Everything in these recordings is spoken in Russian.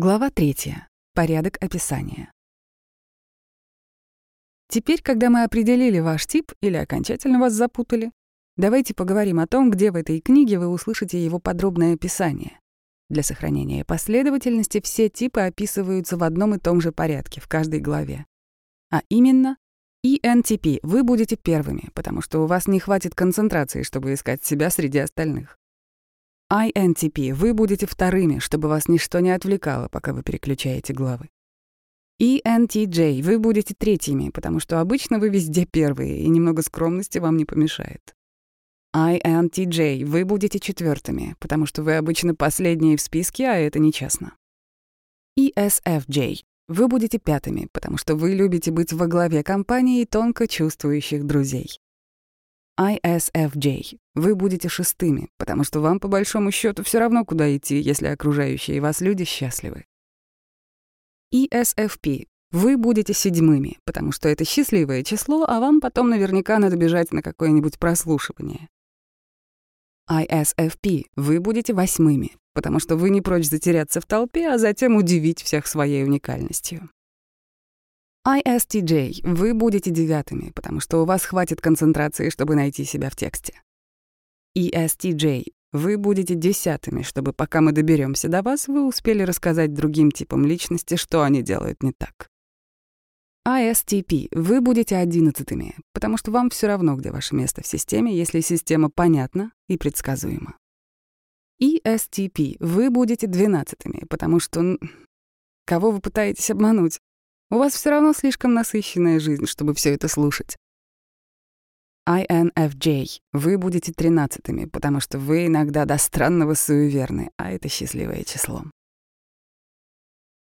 Глава третья. Порядок описания. Теперь, когда мы определили ваш тип или окончательно вас запутали, давайте поговорим о том, где в этой книге вы услышите его подробное описание. Для сохранения последовательности все типы описываются в одном и том же порядке в каждой главе. А именно, ENTP вы будете первыми, потому что у вас не хватит концентрации, чтобы искать себя среди остальных. INTP вы будете вторыми, чтобы вас ничто не отвлекало, пока вы переключаете главы. ENTJ вы будете третьими, потому что обычно вы везде первые, и немного скромности вам не помешает. INTJ вы будете четвертыми, потому что вы обычно последние в списке, а это нечестно. ESFJ вы будете пятыми, потому что вы любите быть во главе компании тонко чувствующих друзей. ISFJ. Вы будете шестыми, потому что вам по большому счету все равно, куда идти, если окружающие вас люди счастливы. ESFP. Вы будете седьмыми, потому что это счастливое число, а вам потом наверняка надо бежать на какое-нибудь прослушивание. ISFP. Вы будете восьмыми, потому что вы не прочь затеряться в толпе, а затем удивить всех своей уникальностью. ISTJ, вы будете девятыми, потому что у вас хватит концентрации, чтобы найти себя в тексте. ESTJ, вы будете десятыми, чтобы пока мы доберемся до вас, вы успели рассказать другим типам личности, что они делают не так. ISTP, вы будете одиннадцатыми, потому что вам все равно, где ваше место в системе, если система понятна и предсказуема. ESTP, вы будете двенадцатыми, потому что... Кого вы пытаетесь обмануть? У вас все равно слишком насыщенная жизнь, чтобы все это слушать. INFJ. Вы будете тринадцатыми, потому что вы иногда до странного суеверны, а это счастливое число.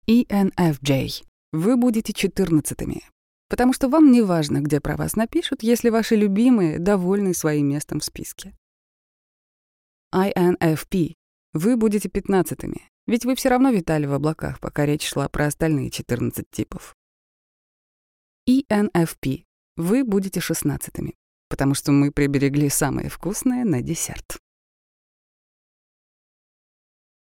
ENFJ. Вы будете четырнадцатыми, потому что вам не важно, где про вас напишут, если ваши любимые довольны своим местом в списке. INFP. Вы будете пятнадцатыми, ведь вы все равно витали в облаках, пока речь шла про остальные 14 типов. ENFP. Вы будете шестнадцатыми, потому что мы приберегли самое вкусное на десерт.